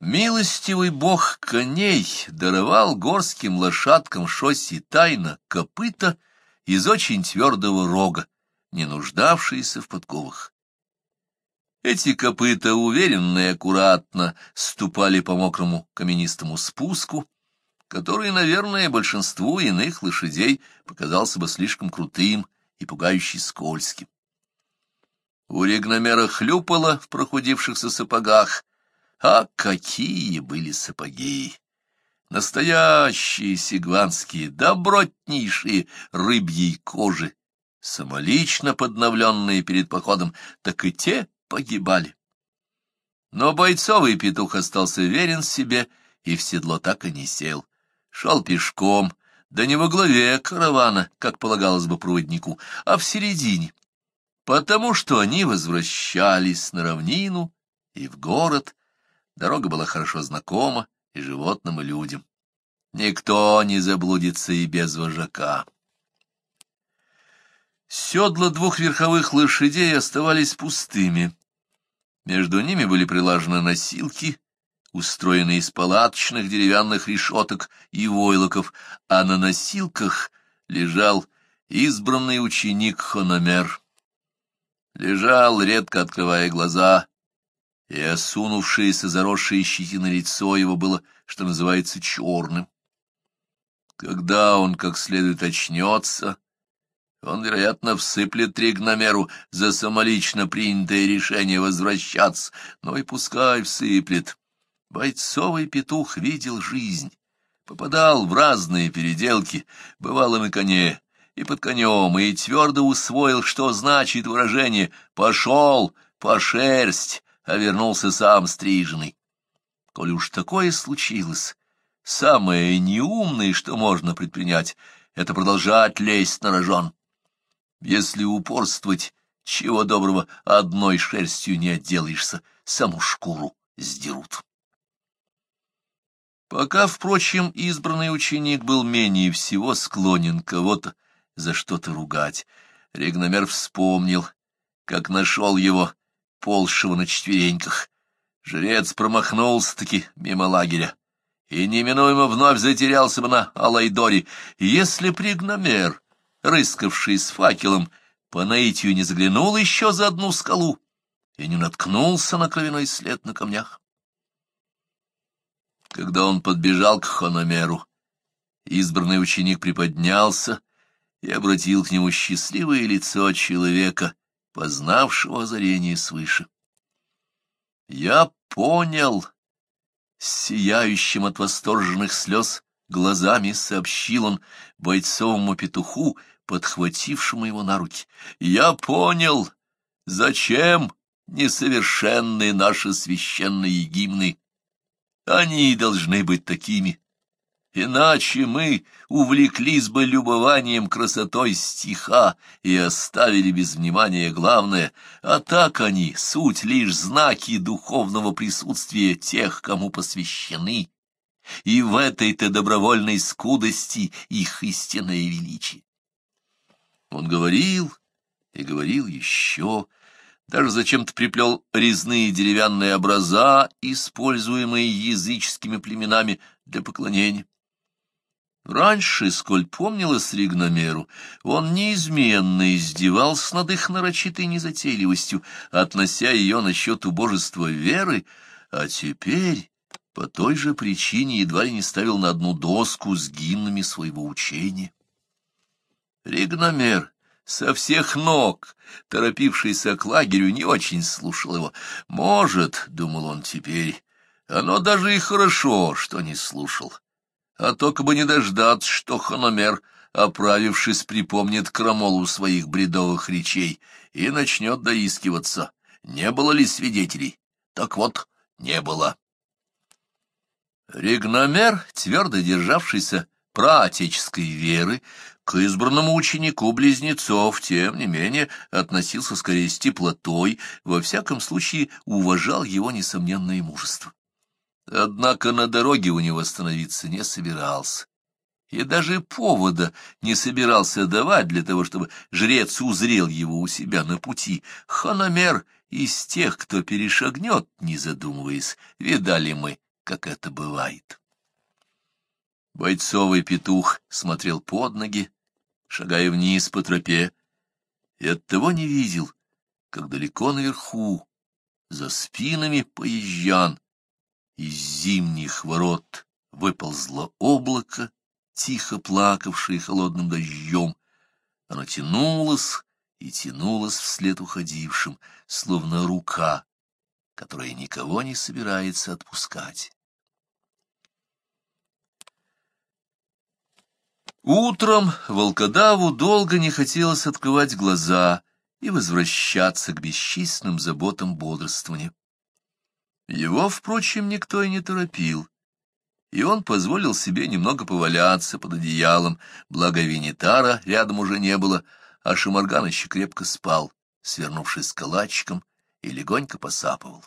Милостивый бог коней даровал горским лошадкам шоссе тайно копыта из очень твердого рога, не нуждавшиеся в подковах. Эти копыта уверенно и аккуратно ступали по мокрому каменистому спуску, который, наверное, большинству иных лошадей показался бы слишком крутым и пугающе скользким. У регномера хлюпало в прохудившихся сапогах, а какие были сапоги! Настоящие сигванские, добротнейшие рыбьей кожи, самолично подновленные перед походом, так и те погибали. Но бойцовый петух остался верен себе и в седло так и не сел. Шел пешком, да не во главе каравана, как полагалось бы проводнику, а в середине, потому что они возвращались на равнину и в город. Дорога была хорошо знакома и животным, и людям. Никто не заблудится и без вожака. Седла двух верховых лошадей оставались пустыми. Между ними были прилажены носилки, устроенные из палаточных деревянных решеток и войлоков, а на носилках лежал избранный ученик Хономер. Лежал, редко открывая глаза, и осунувшееся заросшее щетиной лицо его было, что называется, черным. Когда он как следует очнется, он, вероятно, всыплет Тригномеру за самолично принятое решение возвращаться, но и пускай всыплет. Бойцовый петух видел жизнь, попадал в разные переделки, бывало на коне и под конем, и твердо усвоил, что значит выражение «пошел по шерсть», а вернулся сам стриженный. Коль уж такое случилось, самое неумное, что можно предпринять, это продолжать лезть на рожон. Если упорствовать, чего доброго, одной шерстью не отделаешься, саму шкуру сдерут. Пока, впрочем, избранный ученик был менее всего склонен кого-то за что-то ругать, Регномер вспомнил, как нашел его, полшего на четвереньках. Жрец промахнулся-таки мимо лагеря и неминуемо вновь затерялся бы на Алайдоре, если Пригномер рыскавший с факелом, по наитию не заглянул еще за одну скалу и не наткнулся на кровяной след на камнях. Когда он подбежал к Хономеру, избранный ученик приподнялся и обратил к нему счастливое лицо человека, познавшего озарение свыше. «Я понял!» — сияющим от восторженных слез глазами сообщил он бойцовому петуху, подхватившему его на руки. «Я понял, зачем несовершенны наши священные гимны. Они должны быть такими. Иначе мы увлеклись бы любованием красотой стиха и оставили без внимания главное, а так они — суть лишь знаки духовного присутствия тех, кому посвящены, и в этой-то добровольной скудости их истинное величие. Он говорил и говорил еще, даже зачем-то приплел резные деревянные образа, используемые языческими племенами для поклонения. Раньше, сколь помнилось Ригномеру, он неизменно издевался над их нарочитой незатейливостью, относя ее насчет убожества веры, а теперь по той же причине едва ли не ставил на одну доску с гимнами своего учения. Ригномер со всех ног, торопившийся к лагерю, не очень слушал его. Может, — думал он теперь, — оно даже и хорошо, что не слушал. А только бы не дождаться, что Хономер, оправившись, припомнит крамолу своих бредовых речей и начнет доискиваться, не было ли свидетелей. Так вот, не было. Ригномер, твердо державшийся праотеческой веры, к избранному ученику близнецов, тем не менее, относился скорее с теплотой, во всяком случае уважал его несомненное мужество. Однако на дороге у него остановиться не собирался. И даже повода не собирался давать для того, чтобы жрец узрел его у себя на пути. Хономер из тех, кто перешагнет, не задумываясь, видали мы как это бывает. Бойцовый петух смотрел под ноги, шагая вниз по тропе, и оттого не видел, как далеко наверху, за спинами поезжан, из зимних ворот выползло облако, тихо плакавшее холодным дождем. Оно тянулось и тянулось вслед уходившим, словно рука, которая никого не собирается отпускать. Утром волкодаву долго не хотелось открывать глаза и возвращаться к бесчисленным заботам бодрствования. Его, впрочем, никто и не торопил, и он позволил себе немного поваляться под одеялом, благо Венитара рядом уже не было, а Шамарган еще крепко спал, свернувшись калачиком, и легонько посапывал.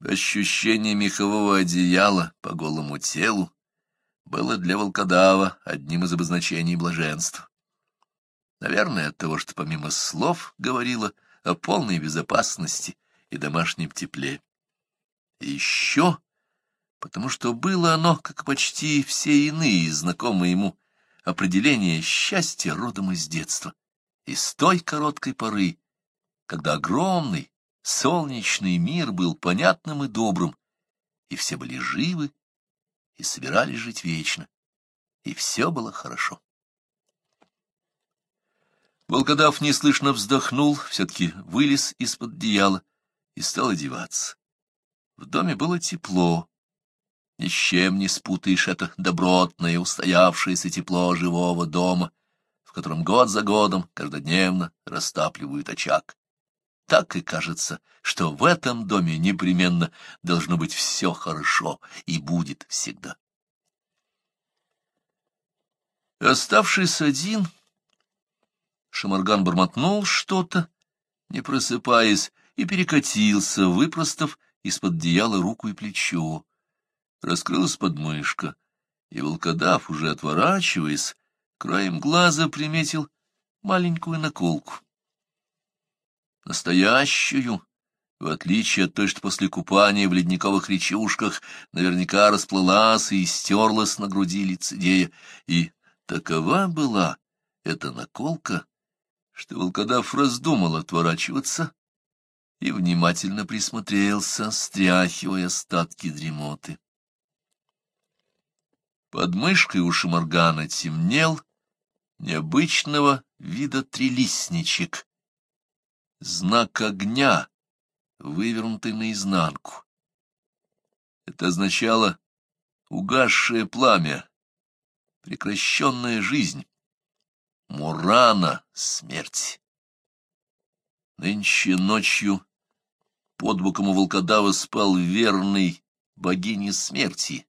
Ощущение мехового одеяла по голому телу было для волкодава одним из обозначений блаженства. Наверное, от того, что помимо слов говорила о полной безопасности и домашнем тепле. И еще потому что было оно, как почти все иные знакомые ему, определение счастья родом из детства, из той короткой поры, когда огромный солнечный мир был понятным и добрым, и все были живы и собирались жить вечно, и все было хорошо. Волкодав неслышно вздохнул, все-таки вылез из-под одеяла и стал одеваться. В доме было тепло, ни с чем не спутаешь это добротное, устоявшееся тепло живого дома, в котором год за годом каждодневно растапливают очаг. Так и кажется, что в этом доме непременно должно быть все хорошо и будет всегда. Оставшись один, Шамарган бормотнул что-то, не просыпаясь, и перекатился, выпростав из-под одеяла руку и плечо. Раскрылась подмышка, и волкодав, уже отворачиваясь, краем глаза приметил маленькую наколку. Настоящую, в отличие от той, что после купания в ледниковых речушках наверняка расплылась и стерлась на груди лицедея, и такова была эта наколка, что волкодав раздумал отворачиваться и внимательно присмотрелся, стряхивая остатки дремоты. Под мышкой у шамаргана темнел необычного вида трилистничек, знак огня, вывернутый наизнанку. Это означало угасшее пламя, прекращенная жизнь, Мурана — смерть. Нынче ночью под боком у волкодава спал верный богине смерти.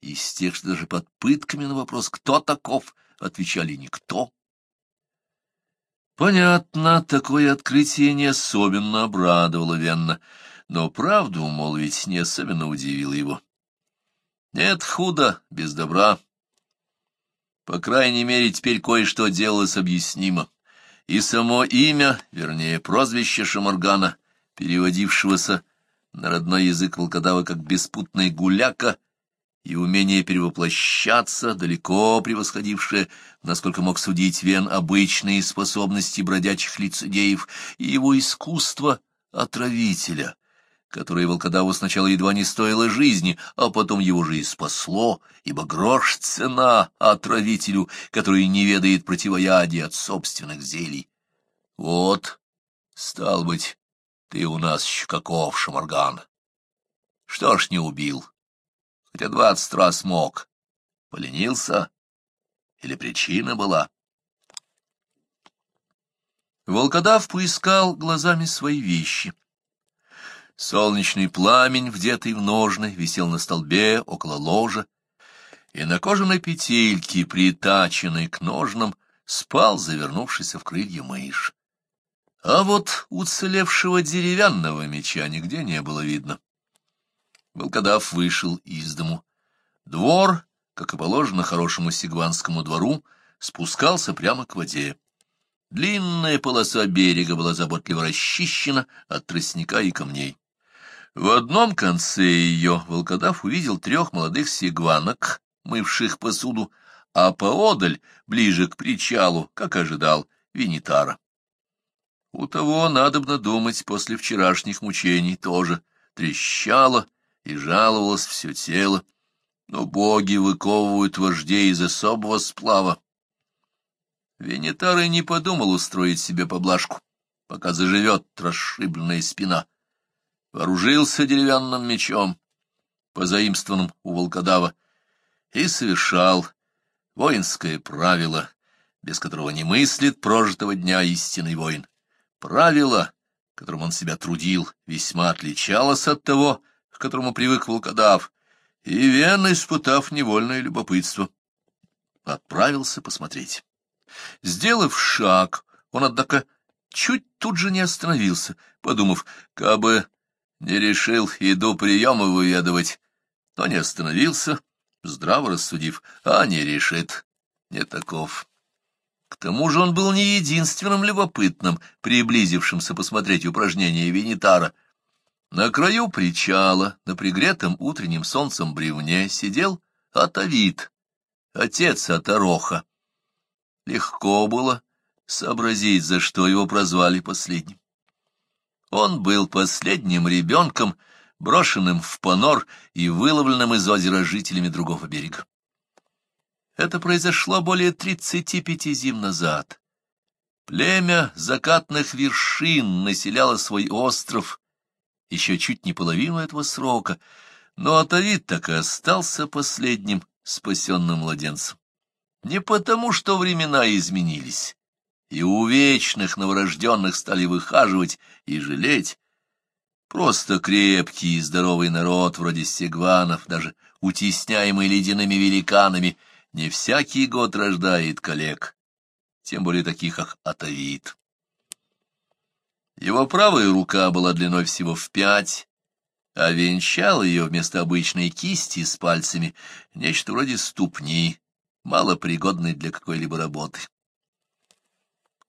Из тех, что даже под пытками на вопрос «Кто таков?» отвечали «Никто». Понятно, такое открытие не особенно обрадовало Венна, но правду, мол, ведь не особенно удивило его. Нет худа без добра. По крайней мере, теперь кое-что делалось объяснимо. И само имя, вернее, прозвище Шамаргана, переводившегося на родной язык волкодава как «беспутный гуляка», и умение перевоплощаться, далеко превосходившее, насколько мог судить Вен, обычные способности бродячих лицедеев, и его искусство отравителя, которое волкодаву сначала едва не стоило жизни, а потом его же и спасло, ибо грош цена отравителю, который не ведает противоядия от собственных зелий. Вот, стал быть, ты у нас еще каков, Шамарган. Что ж не убил? хотя двадцать раз мог. Поленился? Или причина была? Волкодав поискал глазами свои вещи. Солнечный пламень, вдетый в ножны, висел на столбе около ложа, и на кожаной петельке, притаченной к ножнам, спал, завернувшийся в крылья мышь. А вот уцелевшего деревянного меча нигде не было видно. Волкодав вышел из дому. Двор, как и положено хорошему сигванскому двору, спускался прямо к воде. Длинная полоса берега была заботливо расчищена от тростника и камней. В одном конце ее волкодав увидел трех молодых сигванок, мывших посуду, а поодаль, ближе к причалу, как ожидал, Винитара. У того, надобно думать, после вчерашних мучений тоже трещало и жаловалось все тело, но боги выковывают вождей из особого сплава. Венитар и не подумал устроить себе поблажку, пока заживет расшибленная спина вооружился деревянным мечом, позаимствованным у волкодава, и совершал воинское правило, без которого не мыслит прожитого дня истинный воин. Правило, которым он себя трудил, весьма отличалось от того, к которому привык волкодав, и Вен, испытав невольное любопытство, отправился посмотреть. Сделав шаг, он, однако, чуть тут же не остановился, подумав, кабы не решил, иду приемы выведывать, но не остановился, здраво рассудив, а не решит, не таков. К тому же он был не единственным любопытным, приблизившимся посмотреть упражнения Венитара. На краю причала, на пригретом утренним солнцем бревне, сидел Атавит, отец Атароха. Легко было сообразить, за что его прозвали последним. Он был последним ребенком, брошенным в понор и выловленным из озера жителями другого берега. Это произошло более тридцати пяти зим назад. Племя закатных вершин населяло свой остров еще чуть не половину этого срока, но Атавит так и остался последним спасенным младенцем. Не потому, что времена изменились, и у вечных новорожденных стали выхаживать и жалеть. Просто крепкий и здоровый народ, вроде сегванов, даже утесняемый ледяными великанами, не всякий год рождает коллег, тем более таких, как Атавит. Его правая рука была длиной всего в пять, а венчал ее вместо обычной кисти с пальцами нечто вроде ступни, малопригодной для какой-либо работы.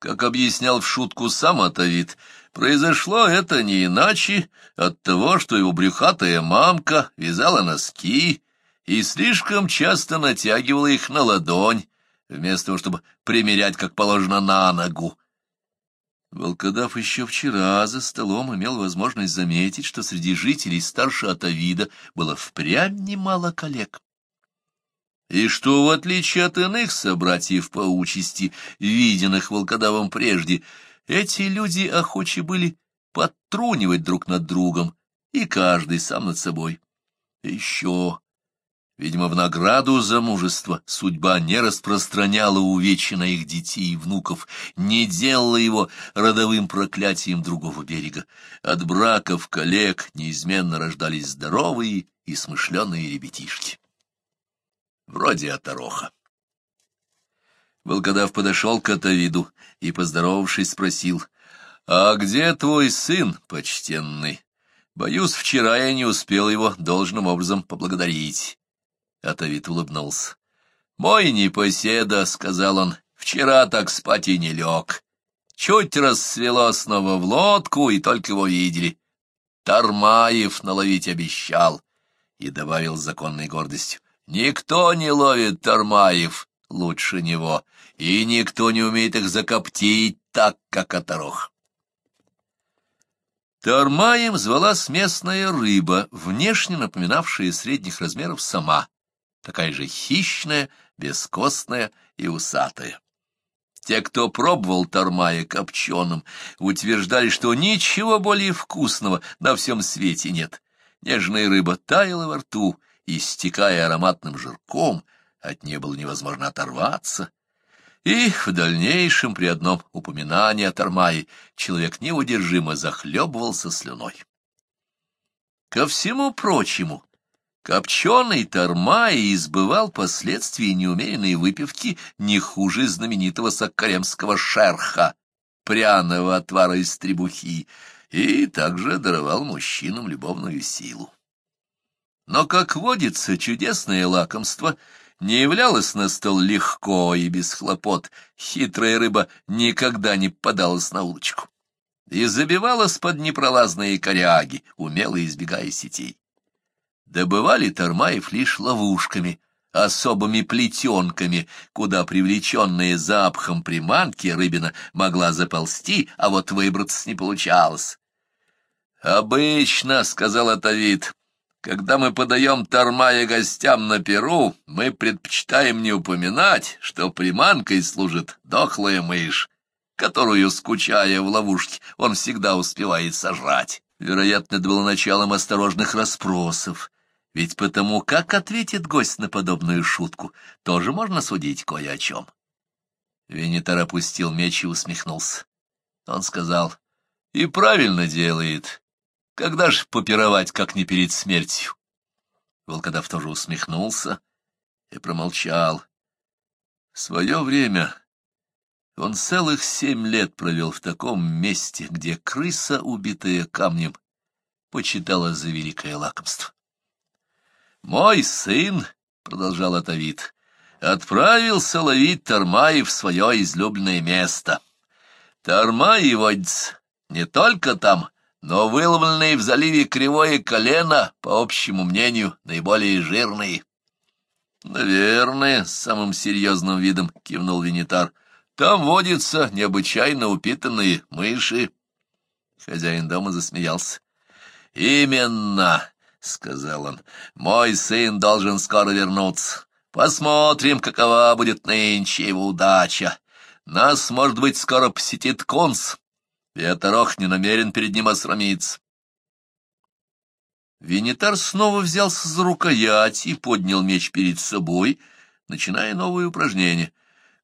Как объяснял в шутку сам Атавит, произошло это не иначе от того, что его брюхатая мамка вязала носки и слишком часто натягивала их на ладонь, вместо того, чтобы примерять, как положено, на ногу. Волкодав еще вчера за столом имел возможность заметить, что среди жителей старше Атавида было впрямь немало коллег и что, в отличие от иных собратьев по участи, виденных волкодавом прежде, эти люди охочи были подтрунивать друг над другом, и каждый сам над собой. еще, видимо, в награду за мужество судьба не распространяла увечья на их детей и внуков, не делала его родовым проклятием другого берега. От браков коллег неизменно рождались здоровые и смышленые ребятишки вроде отороха. Волкодав подошел к Атавиду и, поздоровавшись, спросил, «А где твой сын, почтенный? Боюсь, вчера я не успел его должным образом поблагодарить». Атавид улыбнулся. «Мой непоседа», — сказал он, — «вчера так спать и не лег. Чуть рассвело снова в лодку, и только его видели. Тармаев наловить обещал» и добавил с законной гордостью. Никто не ловит тормаев лучше него, и никто не умеет их закоптить так, как оторох. Тормаем звалась местная рыба, внешне напоминавшая средних размеров сама, такая же хищная, бескостная и усатая. Те, кто пробовал тормая копченым, утверждали, что ничего более вкусного на всем свете нет. Нежная рыба таяла во рту, истекая ароматным жирком, от нее было невозможно оторваться. И в дальнейшем при одном упоминании о Тармае человек неудержимо захлебывался слюной. Ко всему прочему, копченый Тармай избывал последствия неумеренной выпивки не хуже знаменитого саккаремского шерха, пряного отвара из требухи, и также даровал мужчинам любовную силу. Но, как водится, чудесное лакомство не являлось на стол легко и без хлопот, хитрая рыба никогда не подалась на улочку. и забивалась под непролазные коряги, умело избегая сетей. Добывали Тормаев лишь ловушками, особыми плетенками, куда привлеченная запахом приманки рыбина могла заползти, а вот выбраться не получалось. «Обычно, — сказал Атавит, — когда мы подаем Тормая гостям на Перу, мы предпочитаем не упоминать, что приманкой служит дохлая мышь, которую, скучая в ловушке, он всегда успевает сожрать. Вероятно, это было началом осторожных расспросов, ведь потому, как ответит гость на подобную шутку, тоже можно судить кое о чем. Венитар опустил меч и усмехнулся. Он сказал, «И правильно делает. Когда ж попировать, как не перед смертью?» Волкодав тоже усмехнулся и промолчал. В свое время он целых семь лет провел в таком месте, где крыса, убитая камнем, почитала за великое лакомство. «Мой сын», — продолжал Атавит, — «отправился ловить Тармаи в свое излюбленное место. Тармаи водятся не только там, но выловленные в заливе кривое колено, по общему мнению, наиболее жирные». «Наверное», — с самым серьезным видом кивнул Винитар, — там водятся необычайно упитанные мыши. Хозяин дома засмеялся. «Именно», — сказал он, — «мой сын должен скоро вернуться. Посмотрим, какова будет нынче его удача. Нас, может быть, скоро посетит конс. Веторох не намерен перед ним осрамиться». Венитар снова взялся за рукоять и поднял меч перед собой, начиная новое упражнение.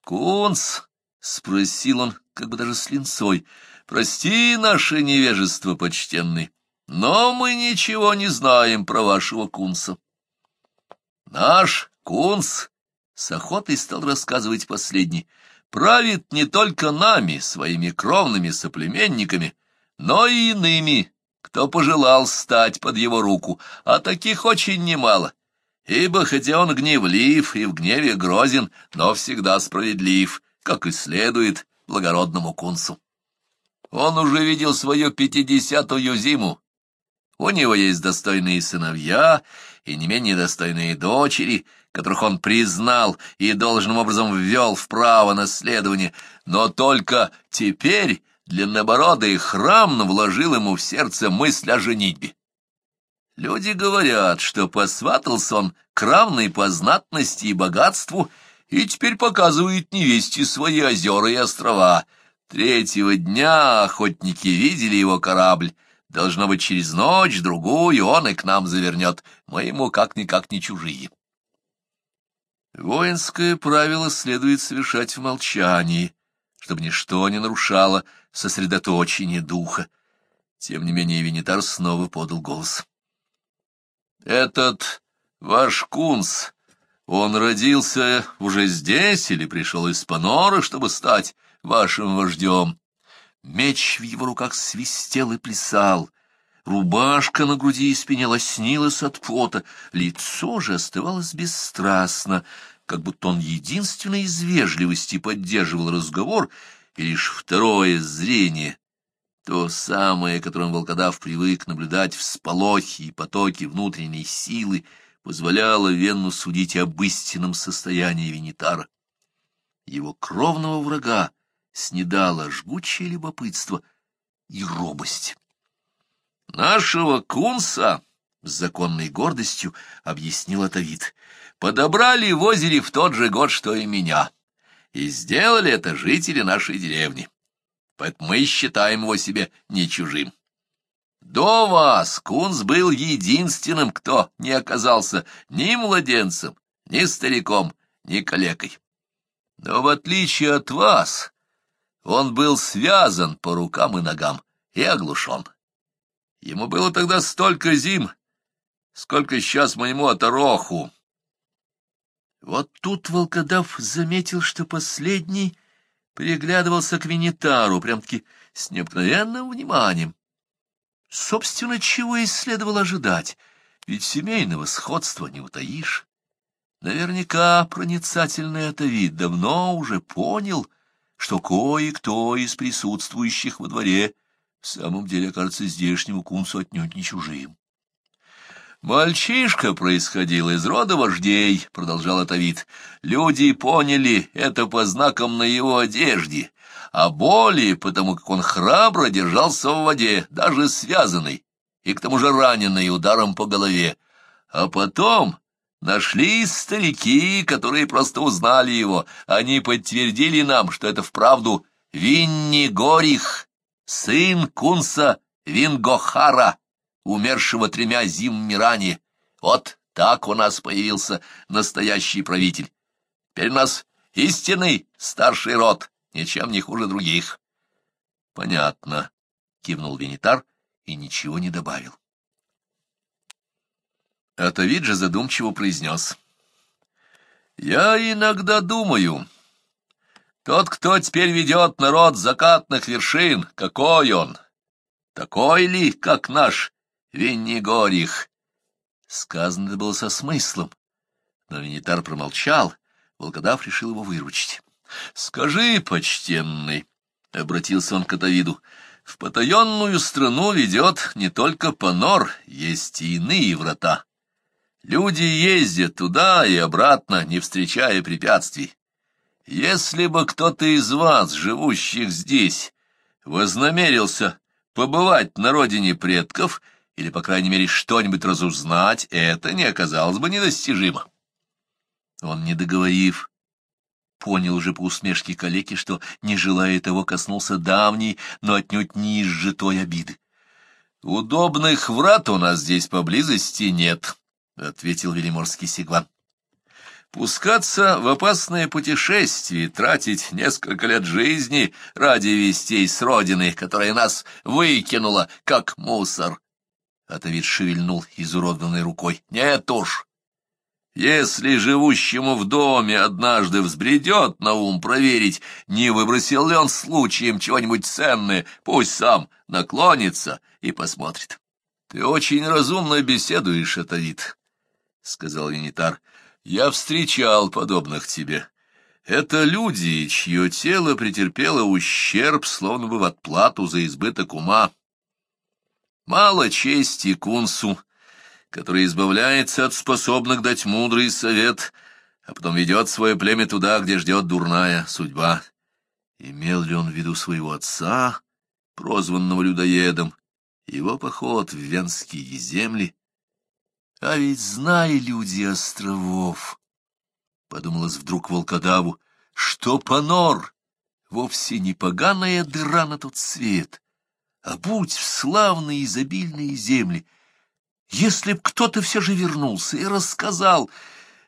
«Кунс!» — спросил он, как бы даже с линцой. — Прости наше невежество, почтенный, но мы ничего не знаем про вашего кунса. Наш кунс, — с охотой стал рассказывать последний, — правит не только нами, своими кровными соплеменниками, но и иными, кто пожелал стать под его руку, а таких очень немало. Ибо хотя он гневлив и в гневе грозен, но всегда справедлив, как и следует благородному кунсу. Он уже видел свою пятидесятую зиму. У него есть достойные сыновья и не менее достойные дочери, которых он признал и должным образом ввел в право наследования, но только теперь длиннобородый храм вложил ему в сердце мысль о женитьбе. Люди говорят, что посватался он к равной по знатности и богатству и теперь показывает невесте свои озера и острова. Третьего дня охотники видели его корабль. Должно быть, через ночь-другую он и к нам завернет. Мы ему как-никак не чужие. Воинское правило следует совершать в молчании, чтобы ничто не нарушало сосредоточение духа. Тем не менее Венитар снова подал голос. — Этот ваш кунс он родился уже здесь или пришел из Панора, чтобы стать вашим вождем? Меч в его руках свистел и плясал. Рубашка на груди и спине лоснилась от пота, лицо же оставалось бесстрастно, как будто он единственной из вежливости поддерживал разговор, и лишь второе зрение, то самое, которым волкодав привык наблюдать в сполохе и потоке внутренней силы, — позволяло Венну судить об истинном состоянии Венитара. Его кровного врага снедало жгучее любопытство и робость. «Нашего кунса!» — с законной гордостью объяснил Атавит. «Подобрали в озере в тот же год, что и меня, и сделали это жители нашей деревни. Поэтому мы считаем его себе не чужим. До вас Кунс был единственным, кто не оказался ни младенцем, ни стариком, ни калекой. Но в отличие от вас, он был связан по рукам и ногам и оглушен. Ему было тогда столько зим, сколько сейчас моему отороху. Вот тут волкодав заметил, что последний приглядывался к Венитару прям-таки с необыкновенным вниманием. Собственно, чего и следовало ожидать, ведь семейного сходства не утаишь. Наверняка проницательный Атавид давно уже понял, что кое-кто из присутствующих во дворе в самом деле кажется здешнему кунцу отнюдь не чужим. «Мальчишка происходил из рода вождей», — продолжал Атавит. «Люди поняли это по знакам на его одежде, а более потому, как он храбро держался в воде, даже связанный, и к тому же раненый ударом по голове. А потом нашлись старики, которые просто узнали его. Они подтвердили нам, что это вправду Винни Горих, сын Кунса Вингохара» умершего тремя зимами ранее. Вот так у нас появился настоящий правитель. Теперь у нас истинный старший род, ничем не хуже других. — Понятно, — кивнул Венитар и ничего не добавил. Атавиджа задумчиво произнес. — Я иногда думаю, тот, кто теперь ведет народ закатных вершин, какой он? Такой ли, как наш Веннигорих. Сказано это было со смыслом, но Венитар промолчал, волкодав решил его выручить. — Скажи, почтенный, — обратился он к Атавиду, — в потаенную страну ведет не только Панор, есть и иные врата. Люди ездят туда и обратно, не встречая препятствий. Если бы кто-то из вас, живущих здесь, вознамерился побывать на родине предков — или, по крайней мере, что-нибудь разузнать, это не оказалось бы недостижимо. Он, не договорив, понял уже по усмешке калеки, что, не желая того, коснулся давней, но отнюдь не изжитой обиды. «Удобных врат у нас здесь поблизости нет», — ответил Велиморский Сигван. «Пускаться в опасное путешествие, тратить несколько лет жизни ради вестей с родины, которая нас выкинула, как мусор, Атавид шевельнул изуродованной рукой. «Нет уж! Если живущему в доме однажды взбредет на ум проверить, не выбросил ли он случаем чего-нибудь ценное, пусть сам наклонится и посмотрит. — Ты очень разумно беседуешь, Атавид, — сказал Венитар. — Я встречал подобных тебе. Это люди, чье тело претерпело ущерб, словно бы в отплату за избыток ума. Мало чести кунсу, который избавляется от способных дать мудрый совет, а потом ведет свое племя туда, где ждет дурная судьба. Имел ли он в виду своего отца, прозванного людоедом, его поход в венские земли? А ведь знай, люди островов, — подумалось вдруг волкодаву, — что Панор вовсе не поганая дыра на тот свет — а будь в славные изобильные земли. Если б кто-то все же вернулся и рассказал,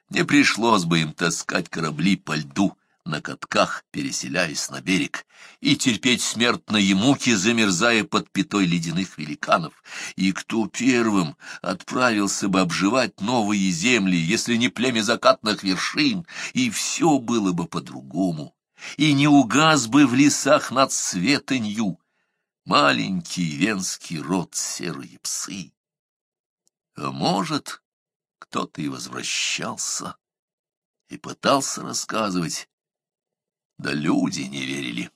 не пришлось бы им таскать корабли по льду на катках, переселяясь на берег, и терпеть смертные муки, замерзая под пятой ледяных великанов. И кто первым отправился бы обживать новые земли, если не племя закатных вершин, и все было бы по-другому, и не угас бы в лесах над светонью, маленький венский род серые псы. А может, кто-то и возвращался и пытался рассказывать, да люди не верили.